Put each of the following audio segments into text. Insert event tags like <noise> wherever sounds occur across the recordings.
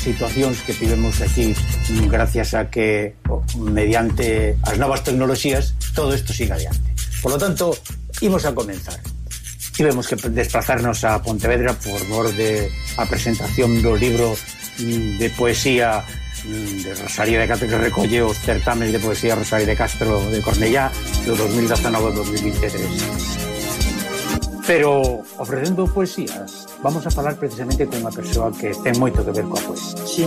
situacións que tivemos aquí gracias a que mediante as novas tecnoloxías todo isto siga adiante. Por lo tanto, imos a comenzar. Tivemos que desplazarnos a Pontevedra por mor de a presentación do libro mm, de poesía mm, de Rosalía de Castro que recolle os certames de poesía Rosalía de Castro de Cornellá do 2019-2023. Pero ofrecendo poesías, vamos a falar precisamente con unha persoa que ten moito que ver coa poesía. Sí.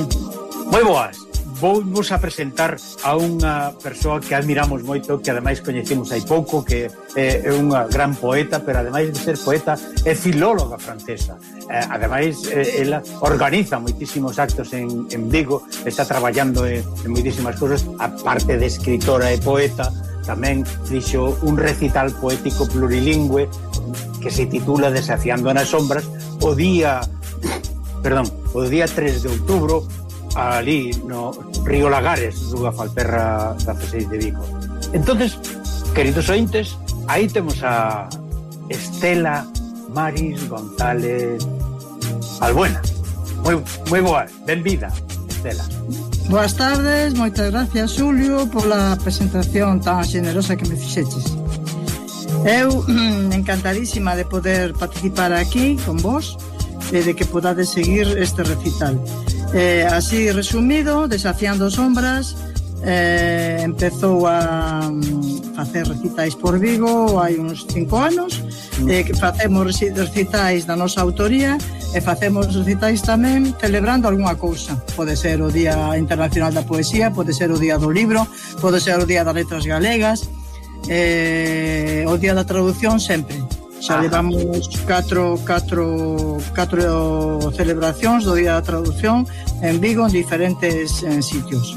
Moi boas. vamos a presentar a unha persoa que admiramos moito, que ademais coñecemos hai pouco, que é unha gran poeta, pero ademais de ser poeta, é filóloga francesa. Eh, ademais, eh, ela organiza moitísimos actos en, en Vigo, está traballando en, en moitísimas cosas, aparte de escritora e poeta, tamén fixo un recital poético plurilingüe que se titula Desafiando nas Sombras, o día, perdón, o día 3 de outubro, ali no Río Lagares, dunha falperra 16 de Vico. entonces queridos ointes, aí temos a Estela Maris González Albuena. Moi, moi boa, benvida, Estela. Boas tardes, moitas gracias, Xulio, pola presentación tan generosa que me fixeches. Eu <clears throat> encantadísima de poder participar aquí con vos e de que podades seguir este recital. Eh, así resumido, desafiando sombras, eh, empezou a um, facer recitais por Vigo hai uns cinco anos eh, que facemos recitais da nosa autoría e facemos recitais tamén celebrando algunha cousa pode ser o Día Internacional da Poesía pode ser o Día do Libro pode ser o Día das Letras Galegas eh, o día da traducción sempre xa ah. levamos catro, catro, catro celebracións do Día da Traducción en Vigo en diferentes en sitios.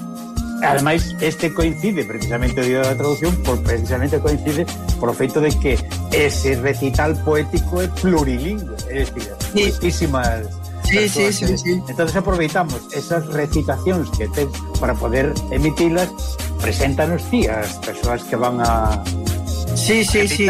Ademais, este coincide precisamente o Día da Traducción por, precisamente coincide por o feito de que ese recital poético é plurilingüe, é dicir, sí. Sí, sí, sí, sí. Entonces aproveitamos esas recitacións que tens para poder emitilas preséntanos ti as persoas que van a Sí, sí, sí.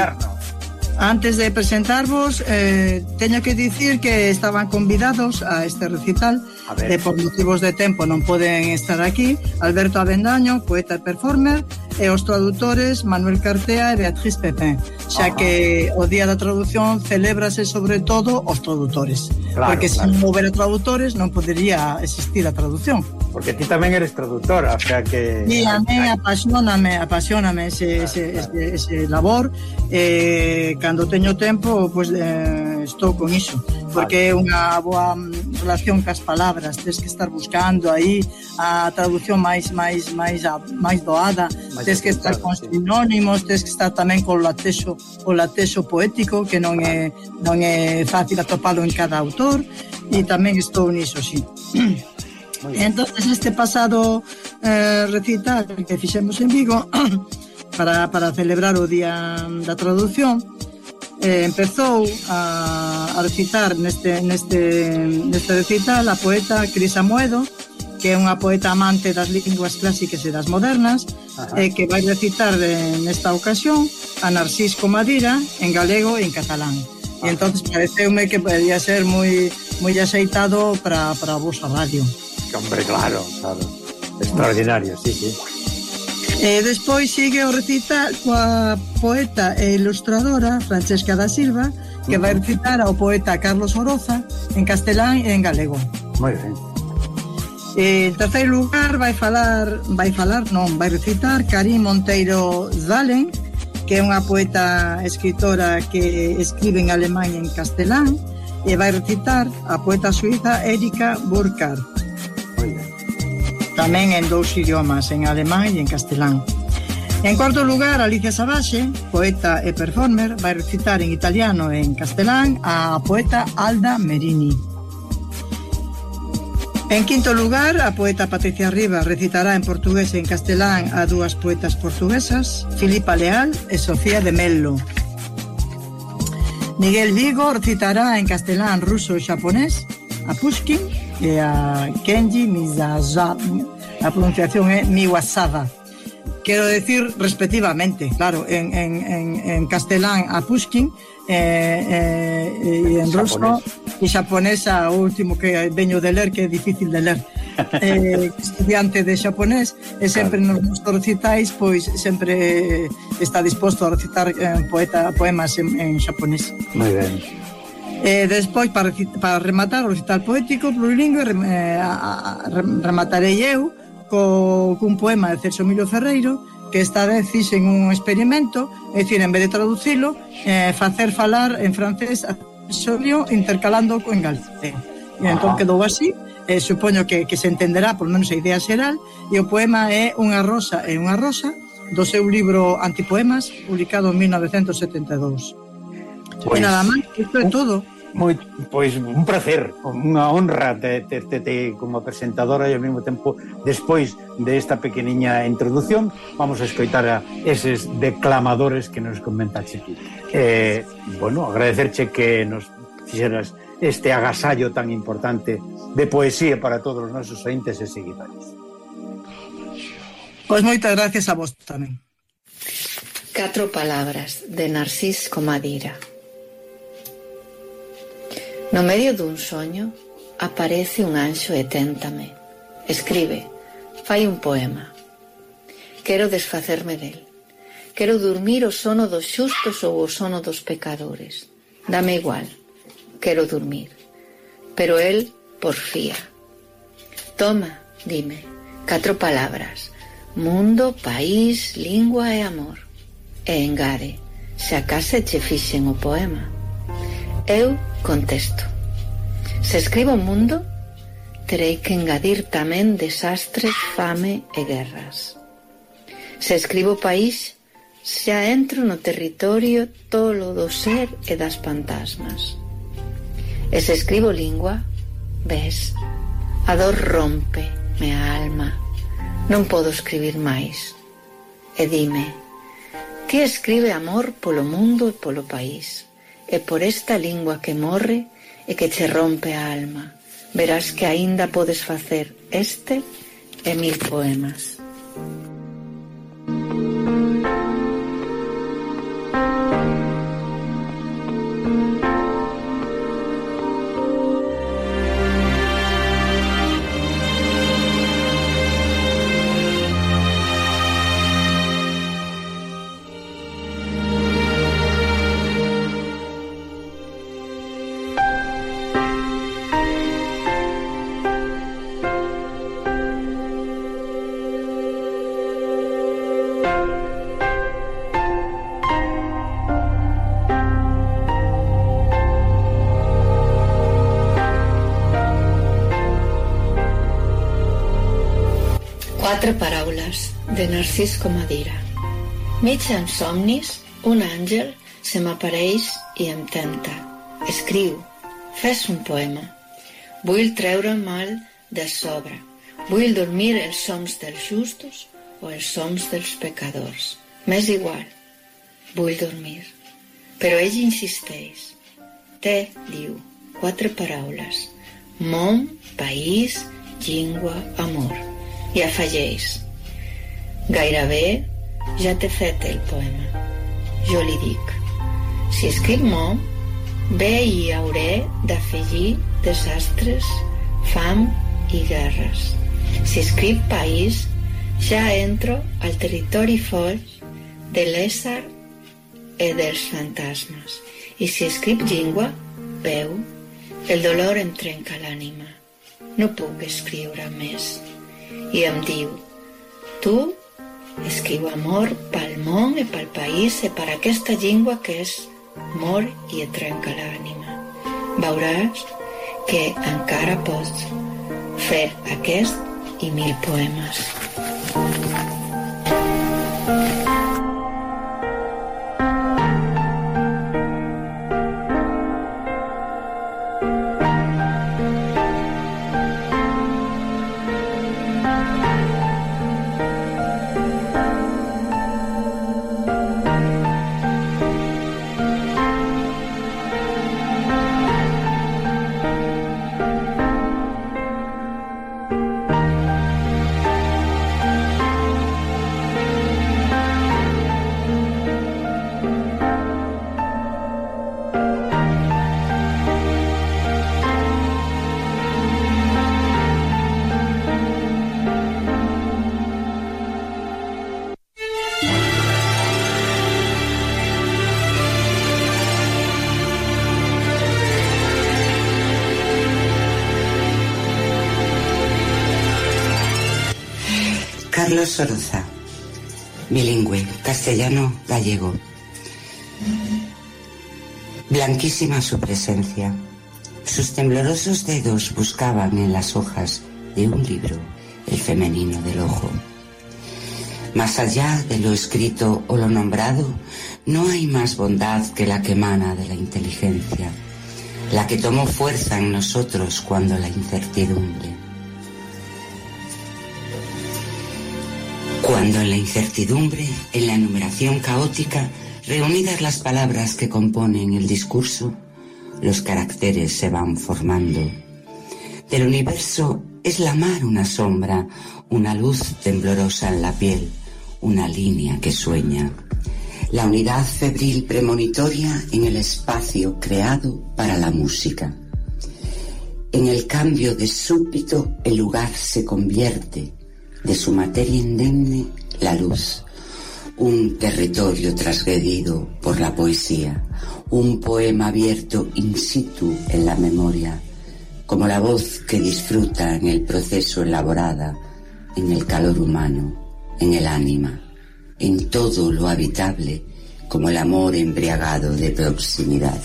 Antes de presentarvos, eh, teño que dicir que estaban convidados a este recital a de por motivos de tempo non poden estar aquí Alberto Avendaño, poeta e performer e os traductores Manuel Cartea e Beatriz Pepén xa Ajá. que o Día da Traducción celébrase sobre todo os traductores claro, porque claro. se non houbera traductores non podería existir a traducción porque ti tamén eres traductora, o sea que... Sí, a mí apasioname, apasioname ese, ah, ese, ese, ese labor, eh, cando teño tempo, pues, eh, estou con iso, porque é unha boa mm, relación cas palabras, tens que estar buscando aí a traducción máis máis máis máis doada, máis tens que estar con sinónimos, tens que estar tamén con o latexo, o latexo poético, que non é, non é fácil atopado en cada autor, e tamén estou niso, sí. <clears throat> Entonces este pasado eh, recital que fixemos en Vigo <clears throat> para, para celebrar o Día da Traducción eh, empezou a, a recitar neste, neste, neste recital a poeta Cris Amoedo que é unha poeta amante das linguas clásicas e das modernas e eh, que vai recitar eh, nesta ocasión a Narcisco Madira en galego e en catalán. Ajá. e entonces pareceume que podía ser moi moi axeitado para, para a vosa radio hombre, claro, claro. Extraordinario, sí, sí. E despois sigue o recital coa poeta e ilustradora Francesca da Silva, que vai mm. recitar ao poeta Carlos Oroza en castelán e en galego. Moi ben. E, en terceiro lugar vai falar, vai falar, non, vai recitar Karim Monteiro Zalen, que é unha poeta escritora que escribe en alemán e en castelán, e vai recitar a poeta suiza Erika Burkhardt. Tamén en dous idiomas, en alemán e en castelán. En cuarto lugar, Alicia Sabaxe, poeta e performer, vai recitar en italiano e en castelán a poeta Alda Merini. En quinto lugar, a poeta Patricia Rivas recitará en portugués e en castelán a dúas poetas portuguesas, Filipa Leal e Sofía de Mello. Miguel Vigo recitará en castelán, ruso e xaponés a Pushkin que Kenji Mizaza a pronunciación é Miwasawa. Quero decir respectivamente, claro, en, en, en, en castelán a Pushkin eh, eh, en ruso e japonesa, o último que veño de ler que é difícil de ler <laughs> eh, estudiante de xaponés e eh, sempre claro. nos nosos recitais pois sempre eh, está disposto a recitar eh, poeta, poemas en, en xaponés Moi ben E despois, para, para rematar o recital poético plurilingüe, rem, eh, a, a, rematarei eu co, cun poema de Celso Emilio Ferreiro que esta vez fixen un experimento, é dicir, en vez de traducilo, eh, facer falar en francés a Solio intercalando en galego. E entón quedou así, eh, supoño que, que se entenderá, por menos a idea xeral, e o poema é Unha rosa e unha rosa, do seu libro Antipoemas, publicado en 1972. Pois, nada máis, isto é todo. Moi, pois un placer, unha honra terte te, te, como presentadora e ao mesmo tempo despois desta de pequeniña introdución vamos a escoitar a eses declamadores que nos comentaxe ti. Eh, bueno, agradecerche que nos fixeras este agasallo tan importante de poesía para todos os nosos ointes e seguidores. Pois moitas gracias a vos tamén. Catro palabras de Narcís Comadira. No medio dun soño aparece un anxo e téntame. Escribe, fai un poema. Quero desfacerme del. Quero dormir o sono dos xustos ou o sono dos pecadores. Dame igual. Quero dormir. Pero el porfía. Toma, dime, catro palabras. Mundo, país, lingua e amor. E engade, se acase che fixen o poema. Eu Contexto. Se escribo o mundo, terei que engadir tamén desastres, fame e guerras. Se escribo o país, xa entro no territorio tolo do ser e das fantasmas. E se escribo lingua, ves, a dor rompe me a alma. Non podo escribir máis. E dime, que escribe amor polo mundo e polo país? e por esta lingua que morre e que che rompe a alma. Verás que aínda podes facer este e mil poemas. Quatre paraules de Narcís Comadira. Mig en somnis, un àngel se m'apareix i em tenta. Escriu, fes un poema. Vull treure mal de sobre. Vull dormir els soms dels justos o els soms dels pecadors. M'és igual. Vull dormir. Però ell insisteix. Té, diu, quatre paraules. Món, país, llengua, amor i afegeix Gairebé ja t'he fet el poema. Jo li dic Si escric molt, bé hi hauré d'afegir desastres, fam i guerres. Si escric país, ja entro al territori foll de l'ésser i dels fantasmes. I si escric llengua, veu, el dolor em trenca l'ànima. No puc escriure més i em diu tu escriu amor pel món i pel país i per aquesta llengua que és mor i et trenca l'ànima. Veuràs que encara pots fer aquest i mil poemes. Soroza, bilingüe, castellano-gallego. Blanquísima su presencia. Sus temblorosos dedos buscaban en las hojas de un libro el femenino del ojo. Más allá de lo escrito o lo nombrado, no hay más bondad que la que emana de la inteligencia, la que tomó fuerza en nosotros cuando la incertidumbre. Cuando en la incertidumbre, en la enumeración caótica, reunidas las palabras que componen el discurso, los caracteres se van formando. Del universo es la mar una sombra, una luz temblorosa en la piel, una línea que sueña. La unidad febril premonitoria en el espacio creado para la música. En el cambio de súbito el lugar se convierte, de su materia indemne la luz, un territorio transgredido por la poesía, un poema abierto in situ en la memoria, como la voz que disfruta en el proceso elaborada, en el calor humano en el ánima, en todo lo habitable, como el amor embriagado de proximidad.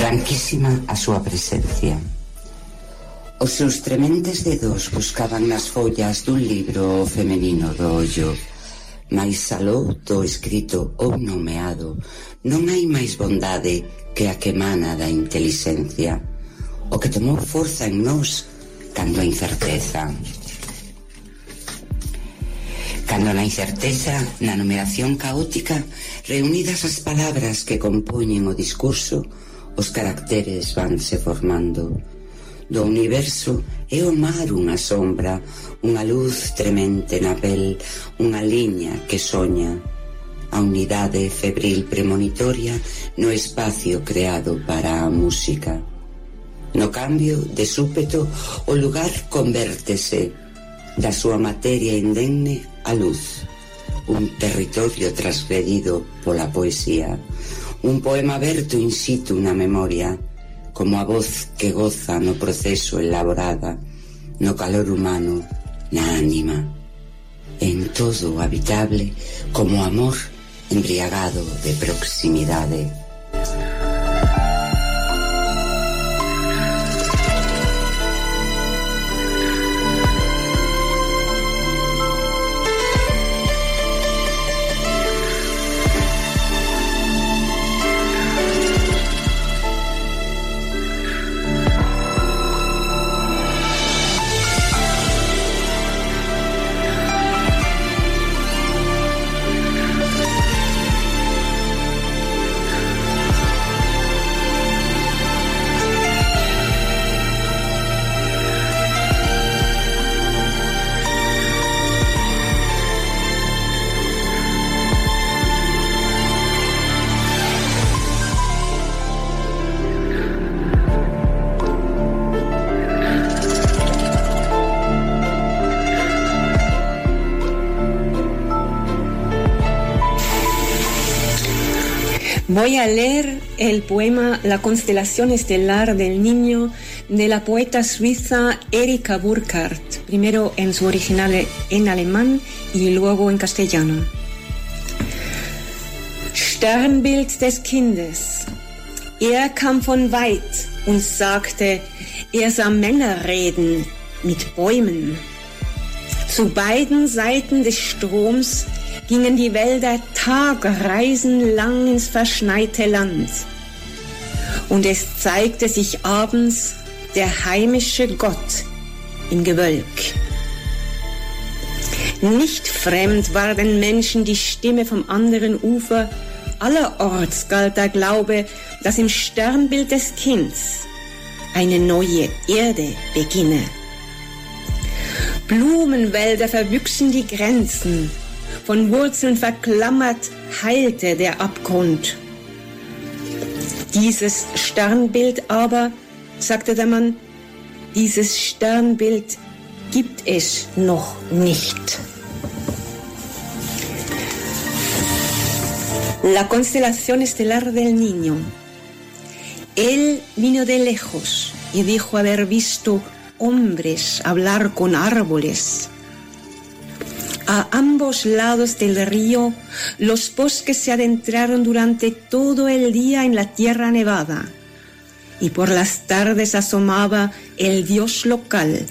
Branquísima a súa presencia. Os seus trementes dedos buscaban nas follas dun libro femenino do ollo, mais aló do escrito ou nomeado, non hai máis bondade que a que emana da inteligencia, o que tomou forza en nós cando a incerteza. Cando na incerteza, na numeración caótica, reunidas as palabras que compoñen o discurso, os caracteres vanse formando. Do universo é o mar unha sombra, unha luz tremente na pel, unha liña que soña. A unidade febril premonitoria no espacio creado para a música. No cambio, de súpeto, o lugar convértese da súa materia indemne a luz, un territorio transgredido pola poesía, un poema aberto in situ na memoria, como a voz que goza no proceso elaborada, no calor humano, na ánima, en todo habitable como amor embriagado de proximidade. Voy a leer el poema La constelación estelar del niño de la poeta suiza Erika Burkhardt, primero en su original en alemán y luego en castellano. Sternbild des Kindes. Er kam von weit und sagte, er sah Männer reden mit Bäumen. Zu beiden Seiten des Stroms gingen die Wälder Tagreisen lang ins verschneite Land. Und es zeigte sich abends der heimische Gott im Gewölk. Nicht fremd war den Menschen die Stimme vom anderen Ufer, allerorts galt der Glaube, dass im Sternbild des Kinds eine neue Erde beginne. Blumenwälder verwüchsen die Grenzen, von Wurzeln verklammert heilte der Abgrund. Dieses Sternbild aber, sagte der Mann, dieses Sternbild gibt es noch nicht. La constelación estelar del niño. Él vino de lejos y dijo haber visto hombres hablar con árboles. A ambos lados del río, los bosques se adentraron durante todo el día en la tierra nevada, y por las tardes asomaba el dios local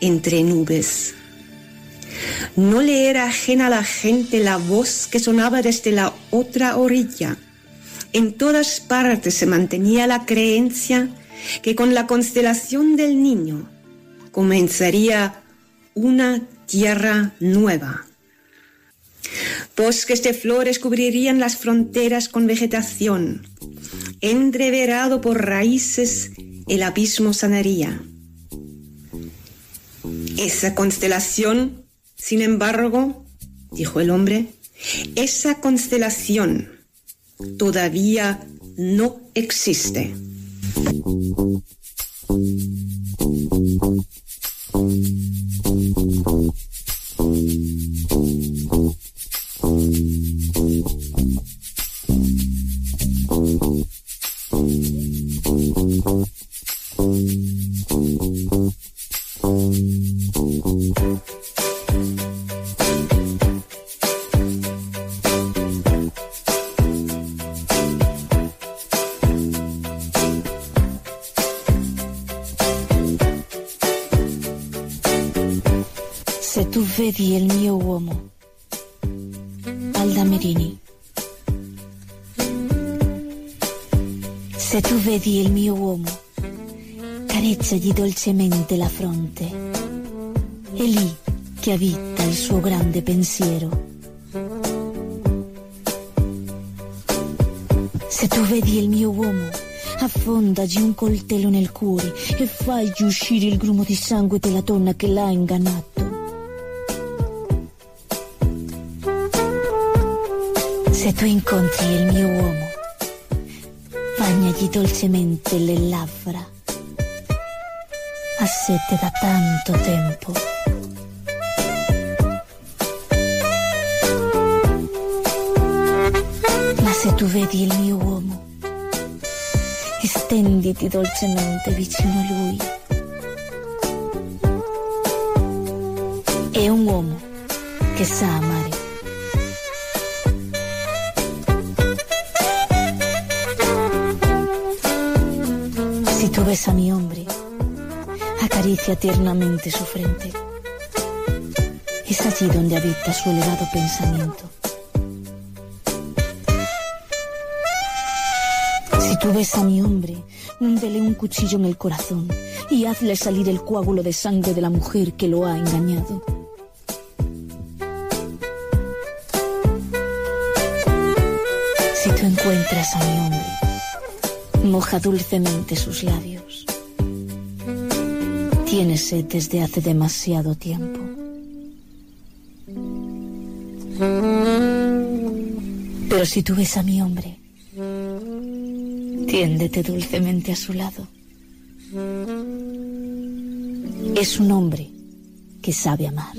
entre nubes. No le era ajena a la gente la voz que sonaba desde la otra orilla. En todas partes se mantenía la creencia que con la constelación del niño comenzaría una tierra nueva. Bosques de flores cubrirían las fronteras con vegetación. Entreverado por raíces, el abismo sanaría. Esa constelación, sin embargo, dijo el hombre, esa constelación todavía no existe. Vedi il mio uomo. Alda Merini. Se tu vedi il mio uomo, carezzagli dolcemente la fronte. È lì che abita il suo grande pensiero. Se tu vedi il mio uomo, affondagli un coltello nel cuore e fagli uscire il grumo di sangue della donna che l'ha ingannato. Se tu incontri il mio uomo, bagnagli dolcemente le labbra. Ha sete da tanto tempo. Ma se tu vedi il mio uomo, estenditi dolcemente vicino a lui. È un uomo che sa amare tú ves a mi hombre, acaricia tiernamente su frente. Es allí donde habita su elevado pensamiento. Si tú ves a mi hombre, húndele un cuchillo en el corazón y hazle salir el coágulo de sangre de la mujer que lo ha engañado. Si tú encuentras a mi hombre, moja dulcemente sus labios. Tiene sed desde hace demasiado tiempo. Pero si tú ves a mi hombre, tiéndete dulcemente a su lado. Es un hombre que sabe amar.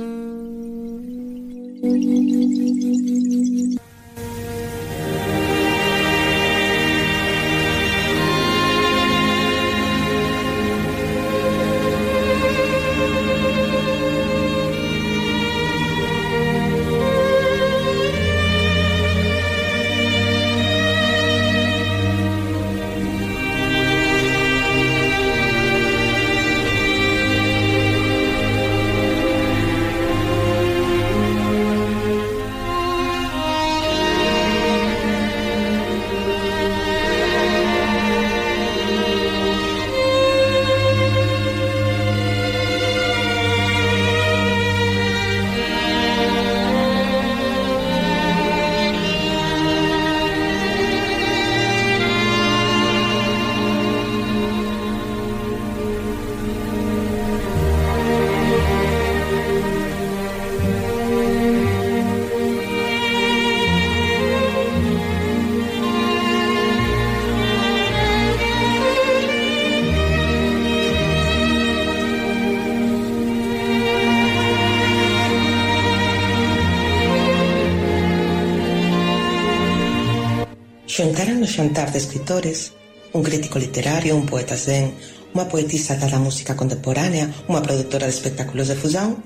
no xantar de escritores, un crítico literario, un poeta zen, unha poetisa da música contemporánea, unha produtora de espectáculos de fusión,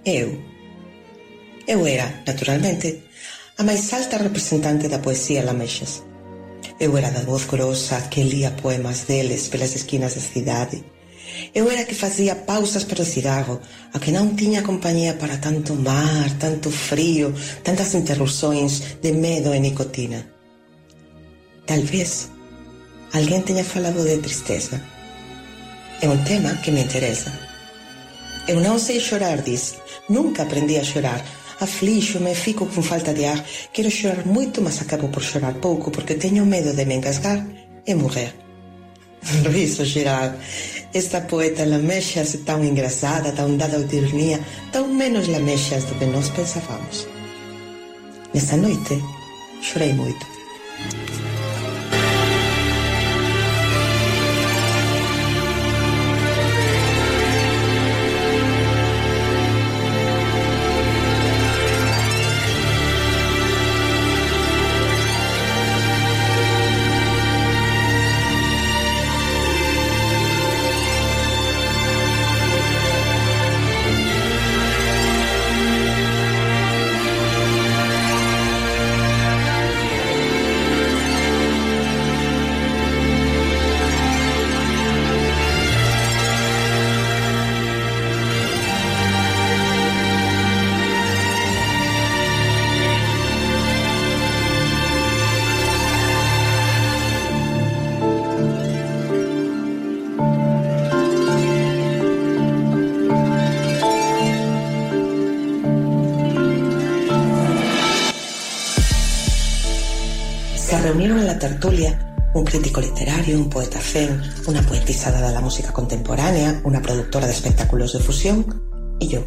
eu. Eu era, naturalmente, a máis alta representante da poesía lamexas. Eu era da voz grosa que lía poemas deles pelas esquinas da cidade. Eu era que facía pausas para o cigarro, a que non tiña compañía para tanto mar, tanto frío, tantas interrupções de medo e nicotina. Talvez alguén teña falado de tristeza. É un tema que me interesa. Eu non sei chorar, diz. Nunca aprendi a chorar. Aflíxome, fico con falta de ar. Quero chorar moito, mas acabo por chorar pouco porque teño medo de me engasgar e morrer. <laughs> Riso xeral. Esta poeta lamexas tan engrasada, tan dada ao tirnía, tan menos lamexas do que nós pensábamos. Nesta noite, chorei moito. Crítico literario, un poeta zen, una poetisa dada a la música contemporánea, una productora de espectáculos de fusión y yo.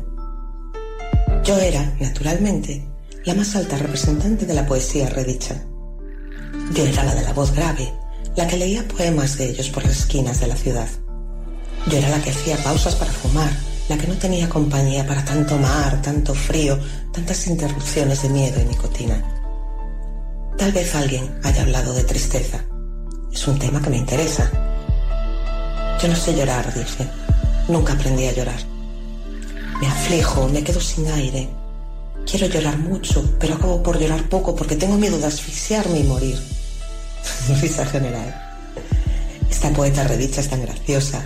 Yo era, naturalmente, la más alta representante de la poesía redicha. Yo era la de la voz grave, la que leía poemas de ellos por las esquinas de la ciudad. Yo era la que hacía pausas para fumar, la que no tenía compañía para tanto mar, tanto frío, tantas interrupciones de miedo y nicotina. Tal vez alguien haya hablado de tristeza. Es un tema que me interesa. Yo no sé llorar, dije. Nunca aprendí a llorar. Me aflijo, me quedo sin aire. Quiero llorar mucho, pero acabo por llorar poco porque tengo miedo de asfixiarme y morir. <laughs> Risa general. Esta poeta redicha es tan graciosa,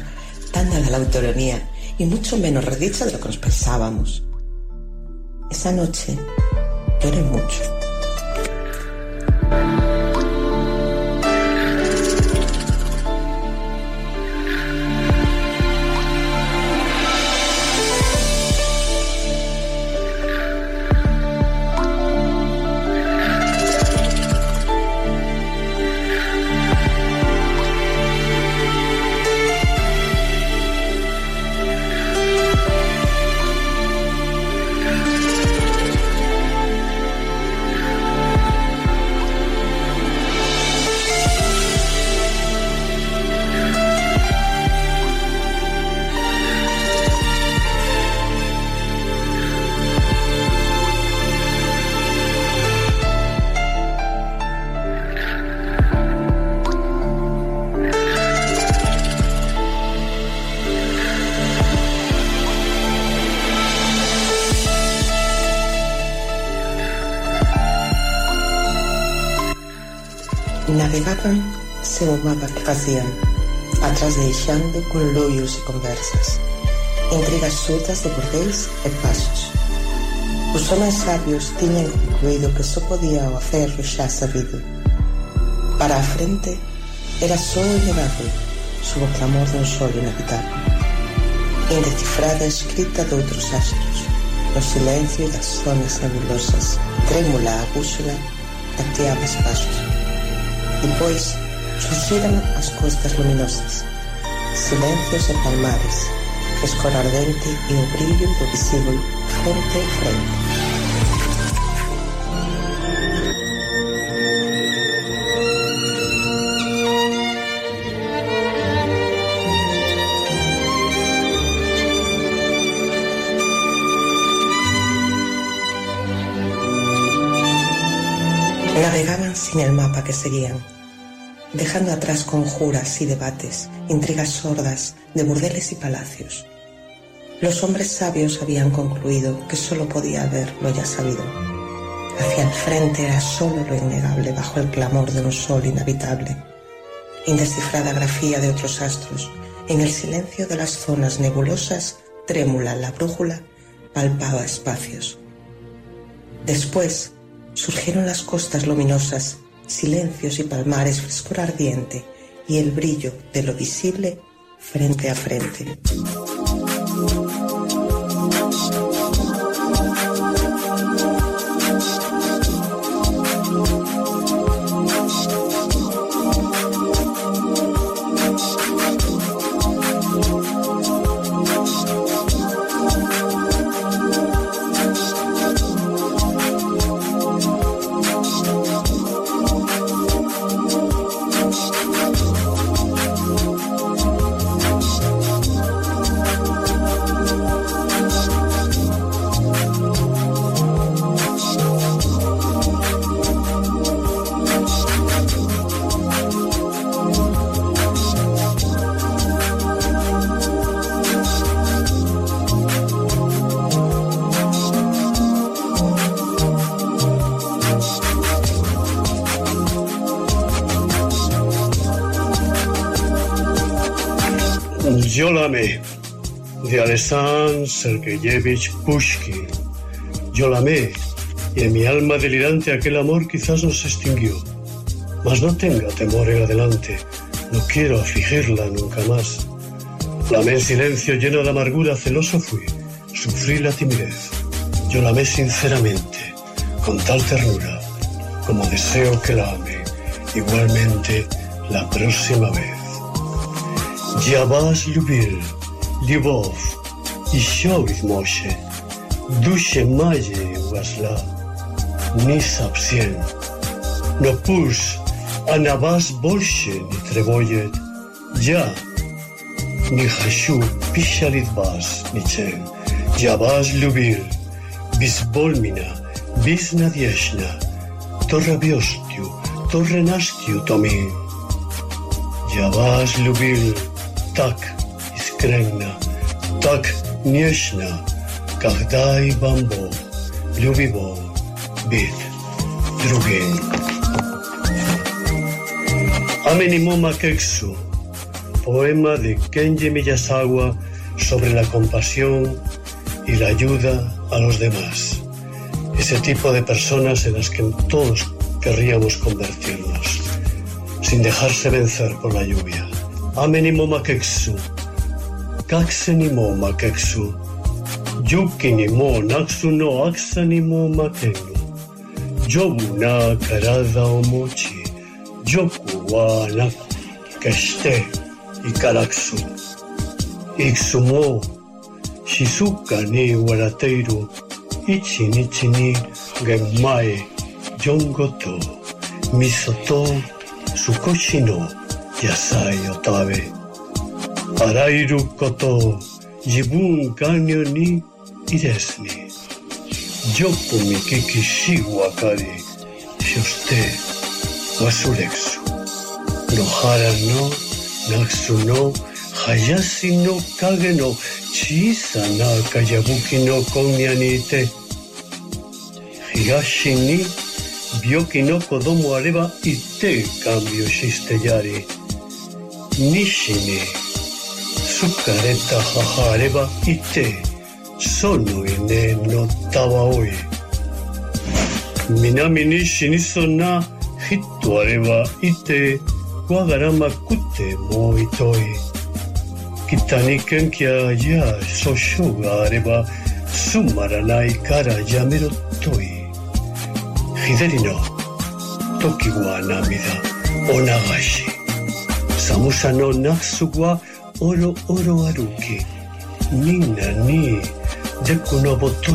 tan dada la autonomía y mucho menos redicha de lo que nos pensábamos. Esa noche lloré mucho. fazían, atrás deixando conloios e conversas, intrigas sutas de bordéis e pasos. Os homens sabios tiñan concluído que só podía o aferro xa sabido. Para a frente era só elevável sob o clamor dun sol inevitable. Indecifrada escrita de outros astros, no silencio das zonas nebulosas, trémula a bússola, tateaba espaços. Depois, surgiran as costas luminosas, silencios e palmares, frescor ardente e o brillo do visível frente a frente. Navegaban sin el mapa que seguían. Dejando atrás conjuras y debates, intrigas sordas de burdeles y palacios. Los hombres sabios habían concluido que solo podía haber lo ya sabido. Hacia el frente era solo lo innegable bajo el clamor de un sol inhabitable. Indescifrada grafía de otros astros, en el silencio de las zonas nebulosas, trémula la brújula palpaba espacios. Después surgieron las costas luminosas, silencios y palmares, frescor ardiente y el brillo de lo visible frente a frente. Yo la amé, de Alexandr Sergeyevich Pushkin. Yo la amé, y en mi alma delirante aquel amor quizás nos extinguió. Mas no tenga temor en adelante, no quiero afligirla nunca más. La en silencio, lleno de amargura, celoso fui, sufrí la timidez. Yo la amé sinceramente, con tal ternura, como deseo que la ame, igualmente la próxima vez. Я вас любил, любовь, еще ведь Моше, душе моей вошла, не совсем. Но пусть она вас больше не тревожит. Я не хочу печалить вас ничем. Я вас любил, безбольно, безнадежно, то робостью, то ренастью томил. Я вас любил, так искренно, так нежно, когда и вам Бог любил быть другим. Amenimoma Keksu, poema de Kenji Miyazawa sobre la compasión y la ayuda a los demás. Ese tipo de personas en las que todos querríamos convertirnos, sin dejarse vencer por la lluvia. 雨にも負けくす学生にも負けくす重機にもなくすの暑さにも負けぬ丈夫な体を持ちジョクはなく決していかなくすいくつも静かに笑っている。一日に玄米ジョンゴと味噌と少しの野菜を食べあらゆることを自分関与に入れずによく見聞きし分かりそして忘れくす野原の夏の林の影の小さなかやぶきの今夜にいて東に病気の子供あれば行って看病してやり 西に疲れた母あればいてその稲のたわおい南に死にそうな人あればいてわがらまくてもういとい北に元気やや訴訟があればつまらないからやめろとい左の時は涙お流し寒さの夏はおろおろ歩きみんなにでこのぼと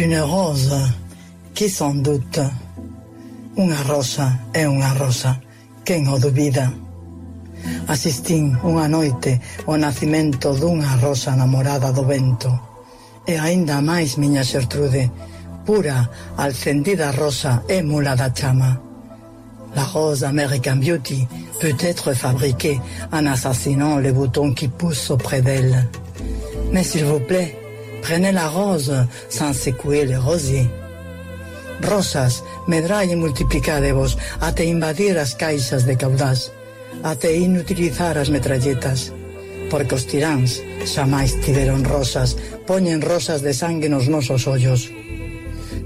une rose que sans doute unha rosa é unha rosa quen o dubida. Asistín unha noite ao nacimento dunha rosa namorada do vento. E aínda máis miña Xertrude pura, alcendida rosa e mula da chama. La rose American Beauty peut être fabriquée en assassinant les boutons qui poussent auprès d'elle. Mais s'il vous plaît, Prenez la rose sans secouer le rosier. Rosas, medrai e multiplicadevos até invadir as caixas de caudás, até inutilizar as metralletas, porque os tiráns xa máis tiveron rosas, poñen rosas de sangue nos nosos ollos.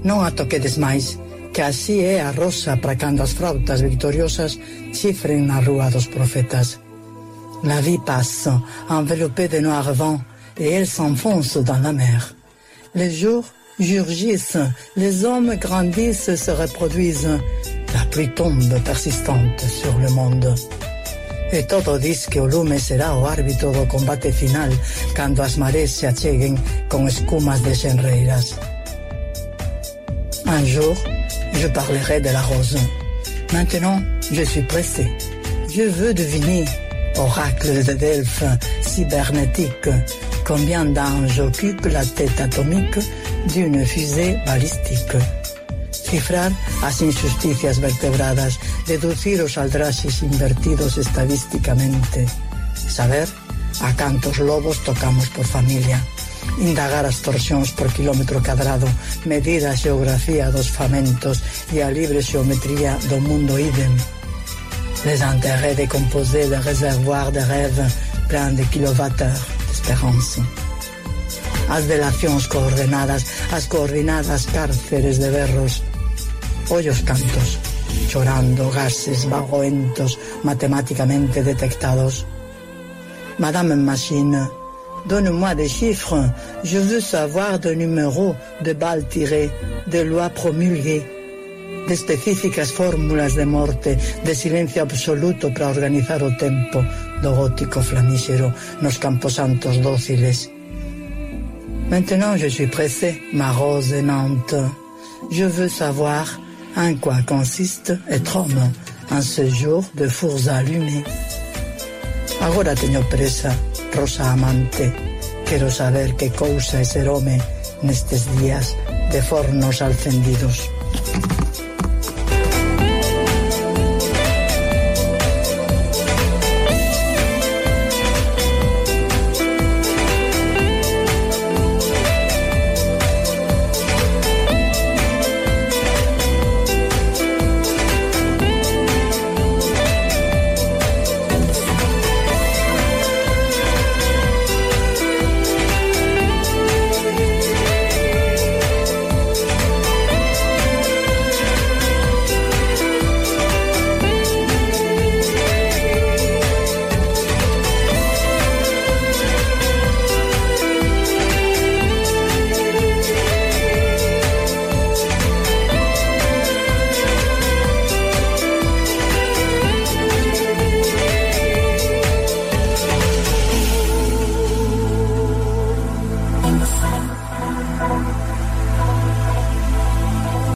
Non a toquedes máis, que así é a rosa para cando as frautas victoriosas chifren na rúa dos profetas. La vie passe, enveloppée de noir vent, et elle s'enfonce dans la mer. Les jours jurgissent, les hommes grandissent, se reproduisent. La pluie tombe persistante sur le monde. E todo diz que o lume será o árbitro do combate final cando as marés se acheguen con escumas de xenreiras. Un jour, je parlerai de la rose. Maintenant, je suis pressé. Je veux deviner, oracle de Delphes cybernétique, combien d'anges occupent la tête atomique d'une fusée balistique. Cifrar as injusticias vertebradas, deducir os aldraxes invertidos estadísticamente, saber a cantos lobos tocamos por familia, indagar as torsións por kilómetro cadrado, medir a xeografía dos famentos e a libre xeometría do mundo idem. Les intérêts décomposés de réservoirs de rêve plein de kilowattheures d'espérance. As delacións coordenadas, as coordinadas cárceres de berros, ollos cantos, chorando gases vagoentos matemáticamente detectados. Madame Machine Donne-moi des chiffres. Je veux savoir de numéros, de balles tirées, de lois promulguées, de específicas fórmulas de morte, de silencio absoluto para organizar o tempo do gótico flamíxero nos camposantos dóciles. Maintenant je suis pressé, ma rose aimante. Je veux savoir en quoi consiste être homme en ce jour de fours allumés. Agora teño presa, rosa amante. Quero saber que cousa é ser home nestes días de fornos alcendidos.